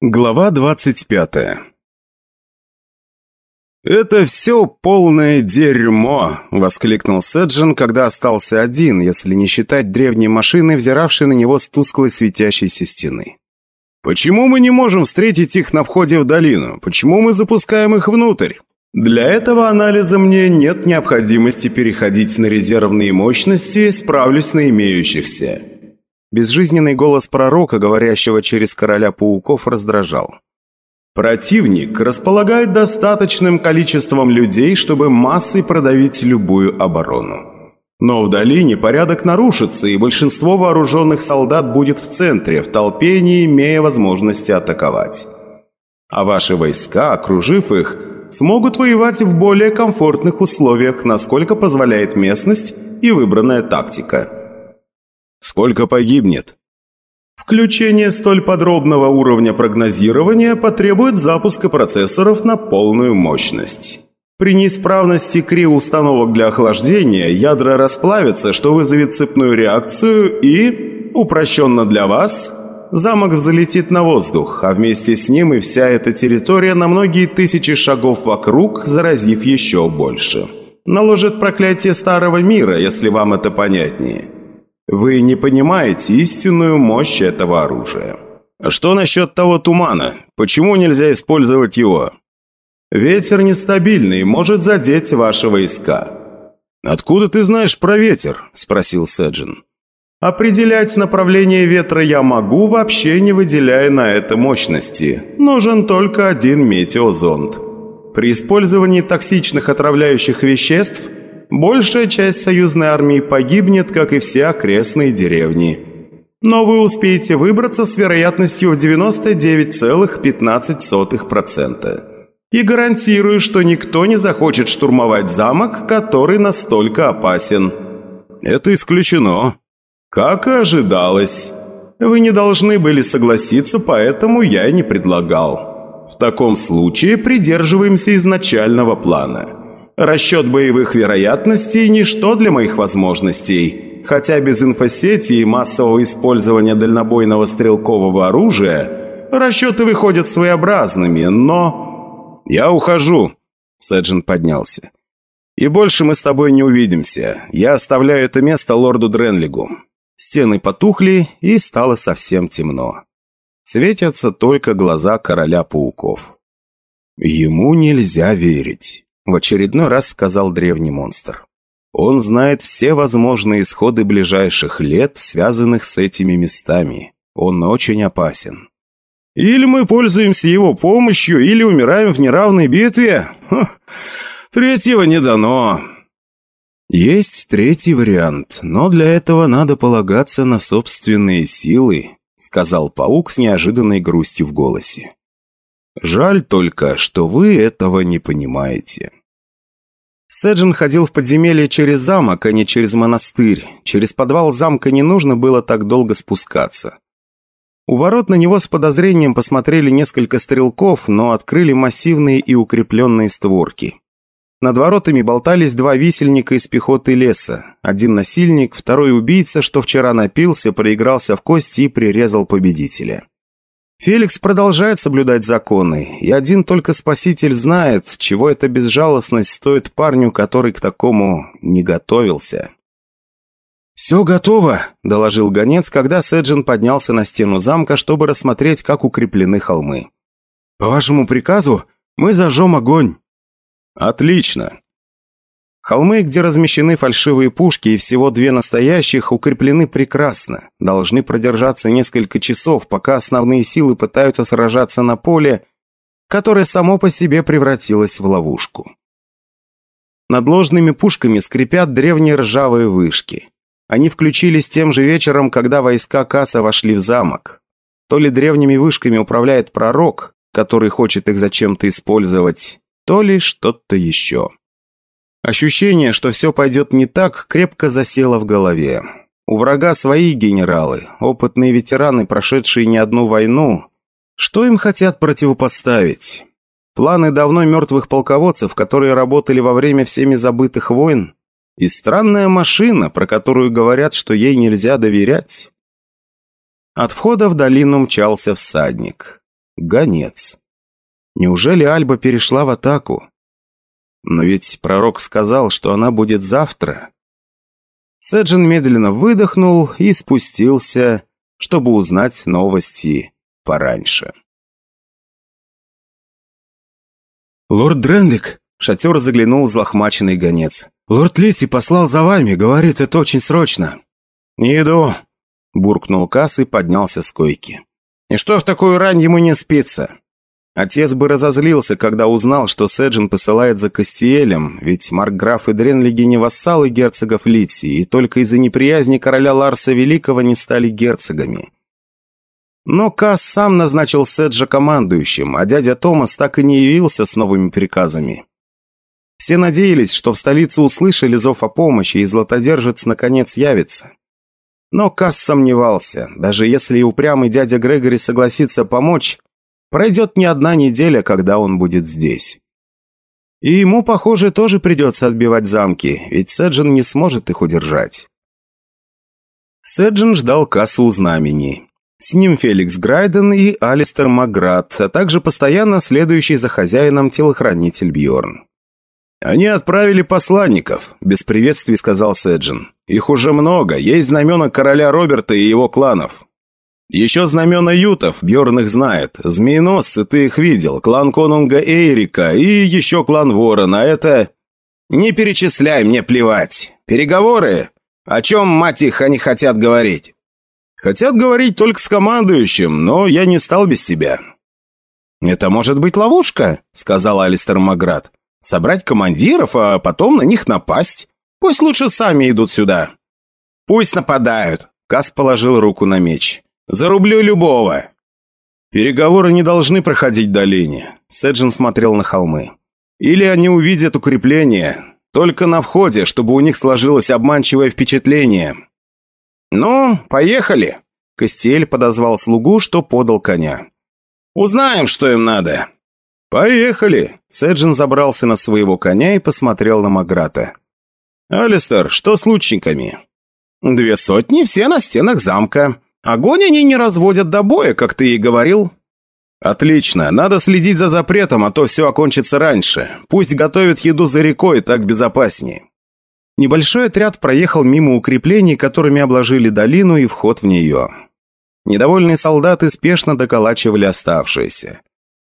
Глава двадцать пятая «Это все полное дерьмо!» – воскликнул Седжин, когда остался один, если не считать древней машины, взиравшей на него с тусклой светящейся стены. «Почему мы не можем встретить их на входе в долину? Почему мы запускаем их внутрь?» «Для этого анализа мне нет необходимости переходить на резервные мощности, справлюсь на имеющихся». Безжизненный голос пророка, говорящего через короля пауков, раздражал. Противник располагает достаточным количеством людей, чтобы массой продавить любую оборону. Но в долине порядок нарушится, и большинство вооруженных солдат будет в центре, в толпе, не имея возможности атаковать. А ваши войска, окружив их, смогут воевать в более комфортных условиях, насколько позволяет местность и выбранная тактика. Сколько погибнет? Включение столь подробного уровня прогнозирования потребует запуска процессоров на полную мощность. При неисправности криоустановок для охлаждения ядра расплавятся, что вызовет цепную реакцию и, упрощенно для вас, замок взлетит на воздух, а вместе с ним и вся эта территория на многие тысячи шагов вокруг, заразив еще больше. Наложит проклятие старого мира, если вам это понятнее. Вы не понимаете истинную мощь этого оружия. Что насчет того тумана? Почему нельзя использовать его? Ветер нестабильный, может задеть ваши войска. «Откуда ты знаешь про ветер?» – спросил Седжин. «Определять направление ветра я могу, вообще не выделяя на это мощности. Нужен только один метеозонд. При использовании токсичных отравляющих веществ – большая часть союзной армии погибнет, как и все окрестные деревни. Но вы успеете выбраться с вероятностью в 99,15%. И гарантирую, что никто не захочет штурмовать замок, который настолько опасен. Это исключено. Как и ожидалось. Вы не должны были согласиться, поэтому я и не предлагал. В таком случае придерживаемся изначального плана. Расчет боевых вероятностей – ничто для моих возможностей. Хотя без инфосети и массового использования дальнобойного стрелкового оружия расчеты выходят своеобразными, но... «Я ухожу», – Сэджин поднялся. «И больше мы с тобой не увидимся. Я оставляю это место лорду Дренлигу». Стены потухли, и стало совсем темно. Светятся только глаза короля пауков. Ему нельзя верить. В очередной раз сказал древний монстр. Он знает все возможные исходы ближайших лет, связанных с этими местами. Он очень опасен. Или мы пользуемся его помощью, или умираем в неравной битве? Ха, третьего не дано. Есть третий вариант, но для этого надо полагаться на собственные силы, сказал паук с неожиданной грустью в голосе. Жаль только, что вы этого не понимаете. Седжин ходил в подземелье через замок, а не через монастырь. Через подвал замка не нужно было так долго спускаться. У ворот на него с подозрением посмотрели несколько стрелков, но открыли массивные и укрепленные створки. Над воротами болтались два висельника из пехоты леса. Один насильник, второй убийца, что вчера напился, проигрался в кости и прирезал победителя. Феликс продолжает соблюдать законы, и один только Спаситель знает, чего эта безжалостность стоит парню, который к такому не готовился. «Все готово», – доложил гонец, когда Сэджин поднялся на стену замка, чтобы рассмотреть, как укреплены холмы. «По вашему приказу мы зажжем огонь». «Отлично. Холмы, где размещены фальшивые пушки и всего две настоящих, укреплены прекрасно. Должны продержаться несколько часов, пока основные силы пытаются сражаться на поле, которое само по себе превратилось в ловушку. Над ложными пушками скрипят древние ржавые вышки. Они включились тем же вечером, когда войска Касса вошли в замок. То ли древними вышками управляет пророк, который хочет их зачем-то использовать, то ли что-то еще. Ощущение, что все пойдет не так, крепко засело в голове. У врага свои генералы, опытные ветераны, прошедшие не одну войну. Что им хотят противопоставить? Планы давно мертвых полководцев, которые работали во время всеми забытых войн? И странная машина, про которую говорят, что ей нельзя доверять? От входа в долину мчался всадник. гонец. Неужели Альба перешла в атаку? Но ведь пророк сказал, что она будет завтра. Сэджин медленно выдохнул и спустился, чтобы узнать новости пораньше. «Лорд Дренлик!» — шатер заглянул злохмаченный гонец. «Лорд Лиси послал за вами, говорит, это очень срочно». «Не иду», — буркнул Касс и поднялся с койки. «И что в такую рань ему не спится?» Отец бы разозлился, когда узнал, что Седжин посылает за Кастиэлем, ведь Маркграф и Дренлиги не вассалы герцогов Литсии, и только из-за неприязни короля Ларса Великого не стали герцогами. Но Касс сам назначил Седжа командующим, а дядя Томас так и не явился с новыми приказами. Все надеялись, что в столице услышали зов о помощи, и златодержец наконец явится. Но Касс сомневался, даже если и упрямый дядя Грегори согласится помочь, Пройдет не одна неделя, когда он будет здесь. И ему, похоже, тоже придется отбивать замки, ведь Седжин не сможет их удержать. Седжин ждал кассу у знамени. С ним Феликс Грайден и Алистер Маград, а также постоянно следующий за хозяином телохранитель Бьорн. «Они отправили посланников», – без приветствий сказал Седжин. «Их уже много, есть знамена короля Роберта и его кланов. Еще знамена ютов, Бьорн их знает. Змееносцы, ты их видел. Клан конунга Эйрика и еще клан Ворона. Это... Не перечисляй, мне плевать. Переговоры? О чем, мать их, они хотят говорить? Хотят говорить только с командующим, но я не стал без тебя. «Это может быть ловушка», — сказал Алистер Маград. «Собрать командиров, а потом на них напасть. Пусть лучше сами идут сюда». «Пусть нападают», — Кас положил руку на меч. Зарублю любого!» «Переговоры не должны проходить до линии», — Седжин смотрел на холмы. «Или они увидят укрепление, только на входе, чтобы у них сложилось обманчивое впечатление». «Ну, поехали!» Костель подозвал слугу, что подал коня. «Узнаем, что им надо!» «Поехали!» Седжин забрался на своего коня и посмотрел на Маграта. «Алистер, что с лучниками?» «Две сотни, все на стенах замка. Огонь они не разводят до боя, как ты и говорил». «Отлично. Надо следить за запретом, а то все окончится раньше. Пусть готовят еду за рекой, так безопаснее». Небольшой отряд проехал мимо укреплений, которыми обложили долину и вход в нее. Недовольные солдаты спешно доколачивали оставшиеся.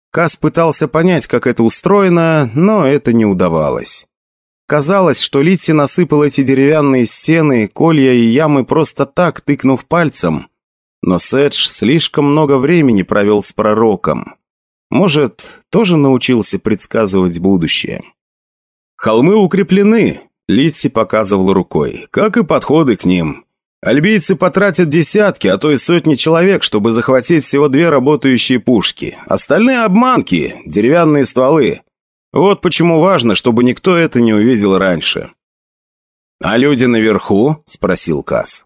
Кас пытался понять, как это устроено, но это не удавалось. Казалось, что Литси насыпал эти деревянные стены, колья и ямы просто так, тыкнув пальцем, но Сэдж слишком много времени провел с пророком. Может, тоже научился предсказывать будущее. «Холмы укреплены», — Литси показывал рукой, — «как и подходы к ним. Альбийцы потратят десятки, а то и сотни человек, чтобы захватить всего две работающие пушки. Остальные обманки, деревянные стволы. Вот почему важно, чтобы никто это не увидел раньше». «А люди наверху?» – спросил Касс.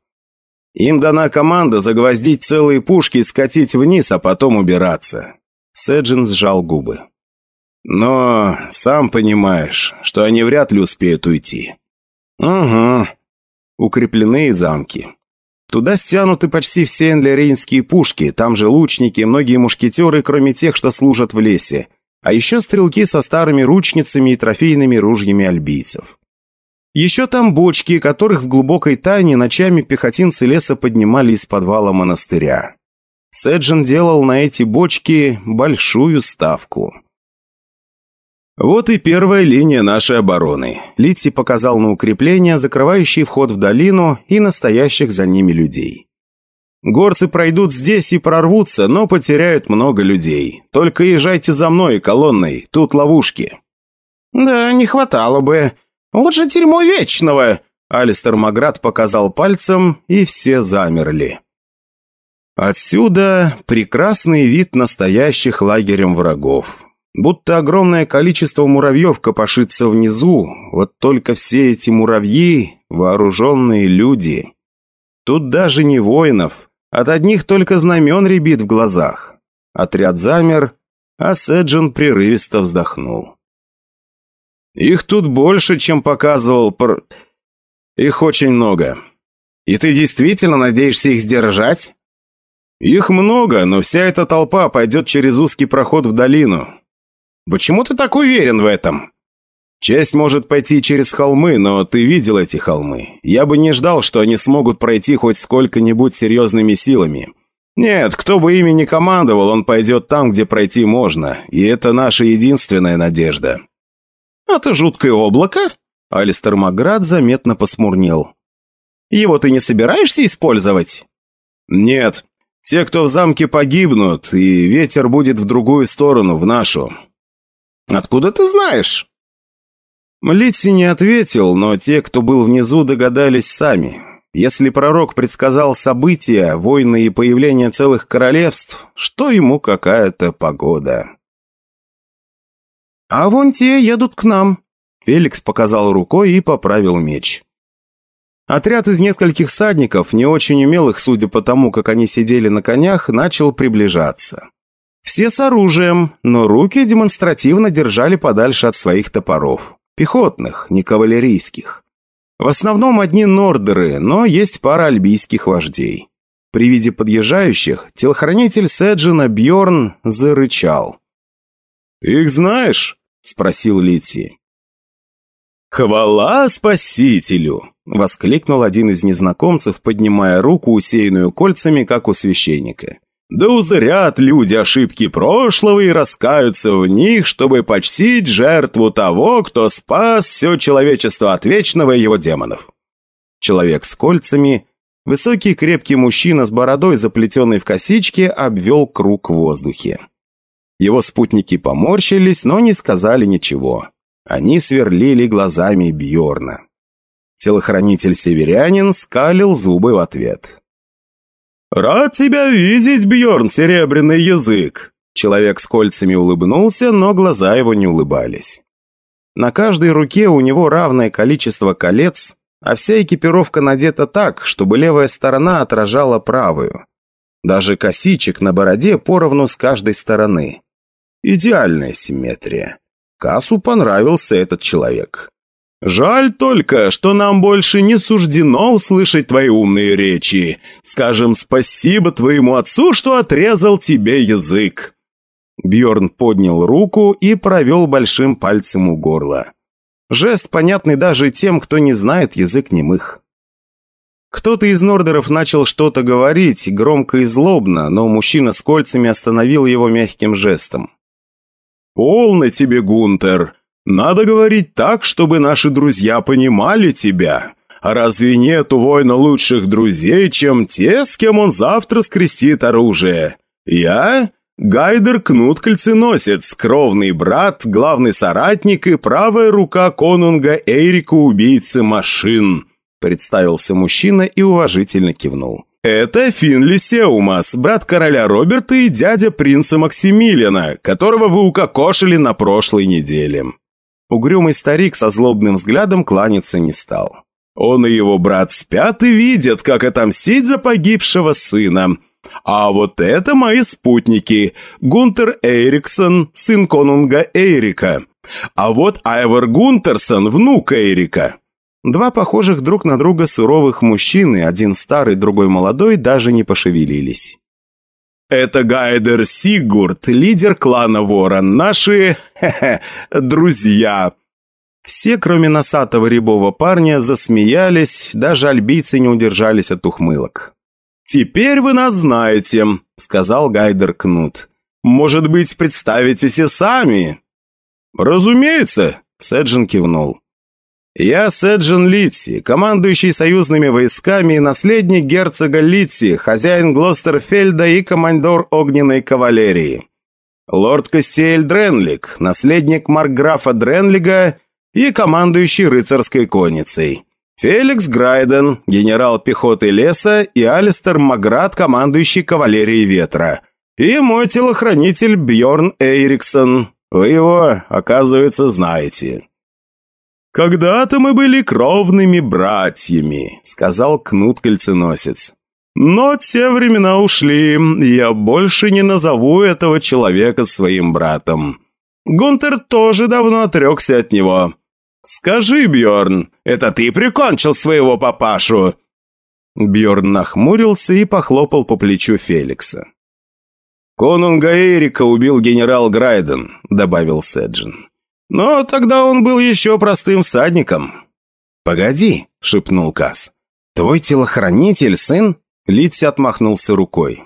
Им дана команда загвоздить целые пушки и скатить вниз, а потом убираться. Сэджин сжал губы. Но сам понимаешь, что они вряд ли успеют уйти. Угу. Укрепленные замки. Туда стянуты почти все энлерейнские пушки, там же лучники, многие мушкетеры, кроме тех, что служат в лесе. А еще стрелки со старыми ручницами и трофейными ружьями альбийцев. Еще там бочки, которых в глубокой тайне ночами пехотинцы леса поднимали из подвала монастыря. Сэджин делал на эти бочки большую ставку. Вот и первая линия нашей обороны. Литси показал на укрепления, закрывающие вход в долину и настоящих за ними людей. Горцы пройдут здесь и прорвутся, но потеряют много людей. Только езжайте за мной колонной, тут ловушки. Да, не хватало бы. «Вот же дерьмо вечного!» Алистер Маград показал пальцем, и все замерли. Отсюда прекрасный вид настоящих лагерем врагов. Будто огромное количество муравьев копошится внизу, вот только все эти муравьи – вооруженные люди. Тут даже не воинов, от одних только знамен рябит в глазах. Отряд замер, а Седжин прерывисто вздохнул. Их тут больше, чем показывал пр... Их очень много. И ты действительно надеешься их сдержать? Их много, но вся эта толпа пойдет через узкий проход в долину. Почему ты так уверен в этом? Часть может пойти через холмы, но ты видел эти холмы. Я бы не ждал, что они смогут пройти хоть сколько-нибудь серьезными силами. Нет, кто бы ими ни командовал, он пойдет там, где пройти можно, и это наша единственная надежда. «Это жуткое облако?» Алистер Маград заметно посмурнел. «Его ты не собираешься использовать?» «Нет. Те, кто в замке, погибнут, и ветер будет в другую сторону, в нашу». «Откуда ты знаешь?» Млитси не ответил, но те, кто был внизу, догадались сами. Если пророк предсказал события, войны и появление целых королевств, что ему какая-то погода? «А вон те едут к нам», — Феликс показал рукой и поправил меч. Отряд из нескольких садников, не очень умелых, судя по тому, как они сидели на конях, начал приближаться. Все с оружием, но руки демонстративно держали подальше от своих топоров. Пехотных, не кавалерийских. В основном одни нордеры, но есть пара альбийских вождей. При виде подъезжающих телохранитель Седжина Бьорн зарычал. «Ты их знаешь?» – спросил Лити. «Хвала спасителю!» – воскликнул один из незнакомцев, поднимая руку, усеянную кольцами, как у священника. «Да узрят люди ошибки прошлого и раскаются в них, чтобы почтить жертву того, кто спас все человечество от вечного его демонов». Человек с кольцами, высокий крепкий мужчина с бородой, заплетенной в косички, обвел круг в воздухе. Его спутники поморщились, но не сказали ничего. Они сверлили глазами Бьорна. Телохранитель-северянин скалил зубы в ответ. «Рад тебя видеть, Бьорн, серебряный язык!» Человек с кольцами улыбнулся, но глаза его не улыбались. На каждой руке у него равное количество колец, а вся экипировка надета так, чтобы левая сторона отражала правую. Даже косичек на бороде поровну с каждой стороны. Идеальная симметрия. Касу понравился этот человек. «Жаль только, что нам больше не суждено услышать твои умные речи. Скажем спасибо твоему отцу, что отрезал тебе язык». Бьорн поднял руку и провел большим пальцем у горла. Жест, понятный даже тем, кто не знает язык немых. Кто-то из нордеров начал что-то говорить, громко и злобно, но мужчина с кольцами остановил его мягким жестом. «Полно тебе, Гунтер. Надо говорить так, чтобы наши друзья понимали тебя. А разве нет у воина лучших друзей, чем те, с кем он завтра скрестит оружие? Я Гайдер Кнут Кольценосец, кровный брат, главный соратник и правая рука конунга Эйрика Убийцы Машин», представился мужчина и уважительно кивнул. «Это Финли Сеумас, брат короля Роберта и дядя принца Максимилиана, которого вы укокошили на прошлой неделе». Угрюмый старик со злобным взглядом кланяться не стал. Он и его брат спят и видят, как отомстить за погибшего сына. А вот это мои спутники. Гунтер Эйриксон, сын конунга Эйрика. А вот Айвар Гунтерсон, внук Эйрика. Два похожих друг на друга суровых мужчины, один старый, другой молодой, даже не пошевелились. «Это Гайдер Сигурд, лидер клана Ворон, наши... друзья!» Все, кроме носатого рябого парня, засмеялись, даже альбийцы не удержались от ухмылок. «Теперь вы нас знаете», — сказал Гайдер Кнут. «Может быть, представитесь и сами?» «Разумеется», — Седжин кивнул. «Я Седжин Литси, командующий союзными войсками и наследник герцога Литси, хозяин Глостерфельда и командор огненной кавалерии. Лорд Костель Дренлик, наследник маркграфа Дренлига и командующий рыцарской конницей. Феликс Грайден, генерал пехоты леса и Алистер Маград, командующий кавалерией ветра. И мой телохранитель Бьорн Эйриксон. Вы его, оказывается, знаете». «Когда-то мы были кровными братьями», — сказал Кнут Кольценосец. «Но те времена ушли, я больше не назову этого человека своим братом. Гунтер тоже давно отрекся от него. Скажи, Бьорн, это ты прикончил своего папашу?» Бьорн нахмурился и похлопал по плечу Феликса. «Конунга Эрика убил генерал Грайден», — добавил Седжин. «Но тогда он был еще простым всадником». «Погоди», — шепнул Кас. «Твой телохранитель, сын?» Литси отмахнулся рукой.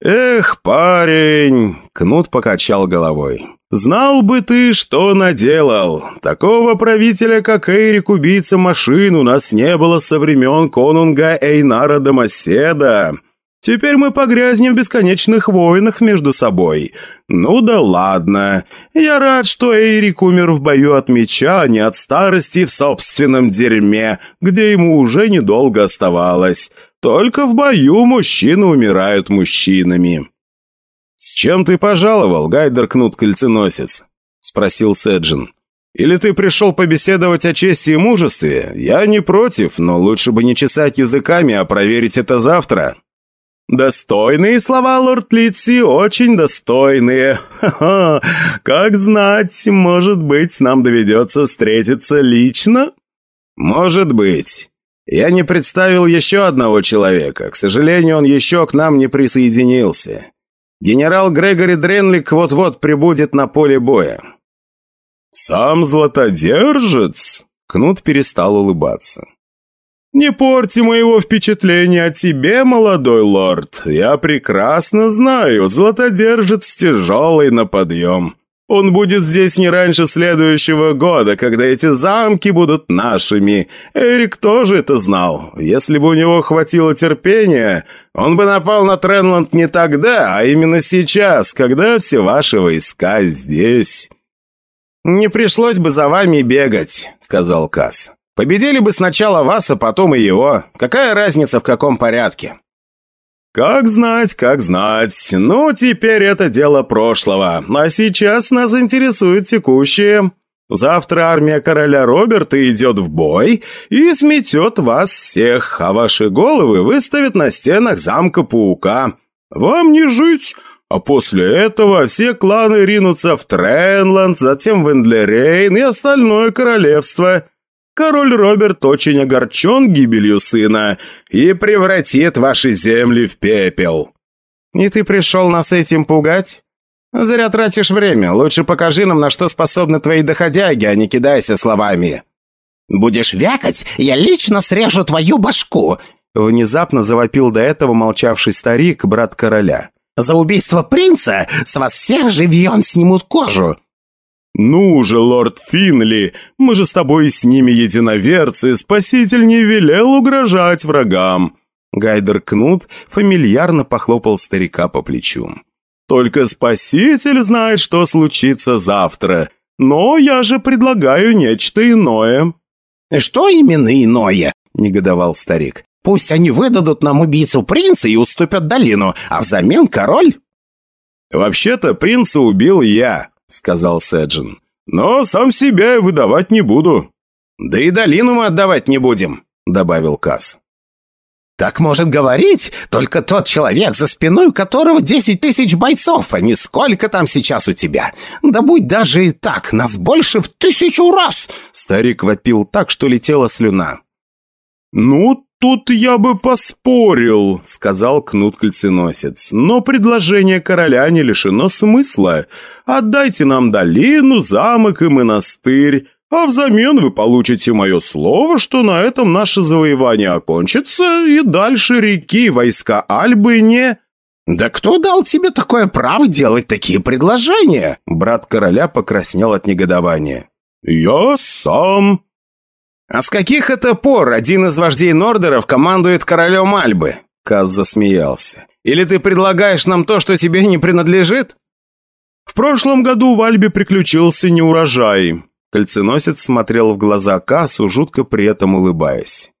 «Эх, парень!» — Кнут покачал головой. «Знал бы ты, что наделал! Такого правителя, как Эйрик, убийца машин, у нас не было со времен конунга Эйнара Домоседа. Теперь мы погрязнем в бесконечных войнах между собой. Ну да ладно. Я рад, что Эйрик умер в бою от меча, а не от старости в собственном дерьме, где ему уже недолго оставалось. Только в бою мужчины умирают мужчинами». «С чем ты пожаловал, Гайдер Кнут Кольценосец?» – спросил Седжин. «Или ты пришел побеседовать о чести и мужестве? Я не против, но лучше бы не чесать языками, а проверить это завтра». «Достойные слова, лорд Литси, очень достойные. Ха-ха, как знать, может быть, нам доведется встретиться лично?» «Может быть. Я не представил еще одного человека. К сожалению, он еще к нам не присоединился. Генерал Грегори Дренлик вот-вот прибудет на поле боя». «Сам златодержец?» Кнут перестал улыбаться. «Не порти моего впечатления о тебе, молодой лорд. Я прекрасно знаю, златодержец тяжелый на подъем. Он будет здесь не раньше следующего года, когда эти замки будут нашими. Эрик тоже это знал. Если бы у него хватило терпения, он бы напал на Тренланд не тогда, а именно сейчас, когда все ваши войска здесь». «Не пришлось бы за вами бегать», — сказал Касс. «Победили бы сначала вас, а потом и его. Какая разница, в каком порядке?» «Как знать, как знать. Ну, теперь это дело прошлого. А сейчас нас интересует текущее. Завтра армия короля Роберта идет в бой и сметет вас всех, а ваши головы выставят на стенах замка Паука. Вам не жить, а после этого все кланы ринутся в Тренланд, затем в Эндлерейн и остальное королевство». Король Роберт очень огорчен гибелью сына и превратит ваши земли в пепел». «И ты пришел нас этим пугать?» «Зря тратишь время. Лучше покажи нам, на что способны твои доходяги, а не кидайся словами». «Будешь вякать, я лично срежу твою башку!» Внезапно завопил до этого молчавший старик, брат короля. «За убийство принца с вас всех живьем снимут кожу!» «Ну же, лорд Финли, мы же с тобой с ними единоверцы, спаситель не велел угрожать врагам». Гайдер Кнут фамильярно похлопал старика по плечу. «Только спаситель знает, что случится завтра. Но я же предлагаю нечто иное». «Что именно иное?» – негодовал старик. «Пусть они выдадут нам убийцу принца и уступят долину, а взамен король...» «Вообще-то принца убил я», — сказал Сэджин. «Но сам себя выдавать не буду». «Да и долину мы отдавать не будем», — добавил Касс. «Так может говорить только тот человек, за спиной которого десять тысяч бойцов, а не сколько там сейчас у тебя. Да будь даже и так, нас больше в тысячу раз!» Старик вопил так, что летела слюна. «Ну, тут я бы поспорил», — сказал Кнут-кольценосец. «Но предложение короля не лишено смысла. Отдайте нам долину, замок и монастырь, а взамен вы получите мое слово, что на этом наше завоевание окончится, и дальше реки войска Альбы не...» «Да кто дал тебе такое право делать такие предложения?» Брат короля покраснел от негодования. «Я сам», «А с каких это пор один из вождей Нордеров командует королем Альбы?» Каз засмеялся. «Или ты предлагаешь нам то, что тебе не принадлежит?» «В прошлом году в Альбе приключился неурожай». Кольценосец смотрел в глаза Кассу, жутко при этом улыбаясь.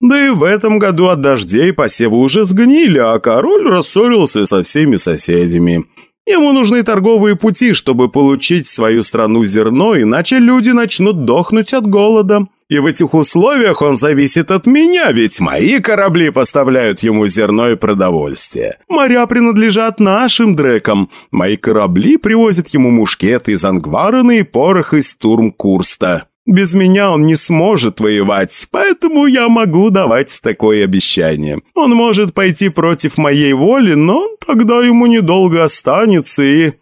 «Да и в этом году от дождей посевы уже сгнили, а король рассорился со всеми соседями. Ему нужны торговые пути, чтобы получить в свою страну зерно, иначе люди начнут дохнуть от голода. И в этих условиях он зависит от меня, ведь мои корабли поставляют ему зерно и продовольствие. Моря принадлежат нашим дрекам. Мои корабли привозят ему мушкеты из Ангварена и порох из Турмкурста. Без меня он не сможет воевать, поэтому я могу давать такое обещание. Он может пойти против моей воли, но тогда ему недолго останется и...»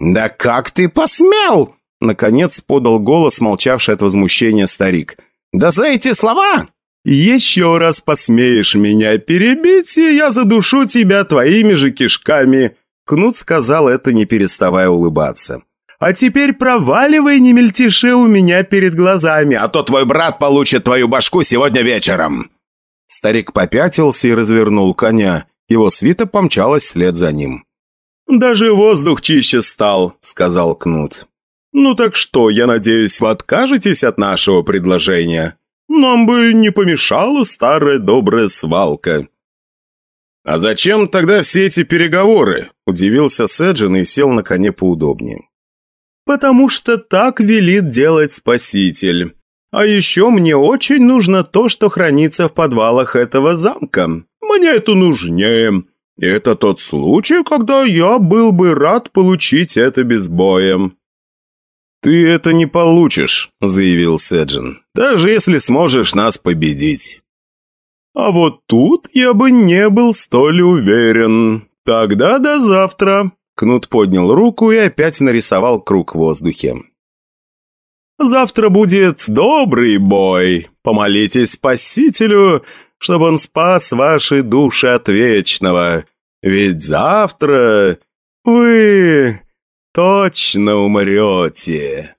«Да как ты посмел?» Наконец подал голос, молчавший от возмущения старик. «Да за эти слова «Еще раз посмеешь меня перебить, и я задушу тебя твоими же кишками!» Кнут сказал это, не переставая улыбаться. «А теперь проваливай, не мельтеши у меня перед глазами, а то твой брат получит твою башку сегодня вечером!» Старик попятился и развернул коня. Его свита помчалась вслед за ним. «Даже воздух чище стал», — сказал Кнут. «Ну так что, я надеюсь, вы откажетесь от нашего предложения?» Нам бы не помешала старая добрая свалка». «А зачем тогда все эти переговоры?» – удивился Сэджин и сел на коне поудобнее. «Потому что так велит делать Спаситель. А еще мне очень нужно то, что хранится в подвалах этого замка. Мне это нужнее. Это тот случай, когда я был бы рад получить это без боя». «Ты это не получишь», — заявил Седжин, «даже если сможешь нас победить». «А вот тут я бы не был столь уверен. Тогда до завтра». Кнут поднял руку и опять нарисовал круг в воздухе. «Завтра будет добрый бой. Помолитесь Спасителю, чтобы он спас ваши души от вечного. Ведь завтра вы точно умрете!»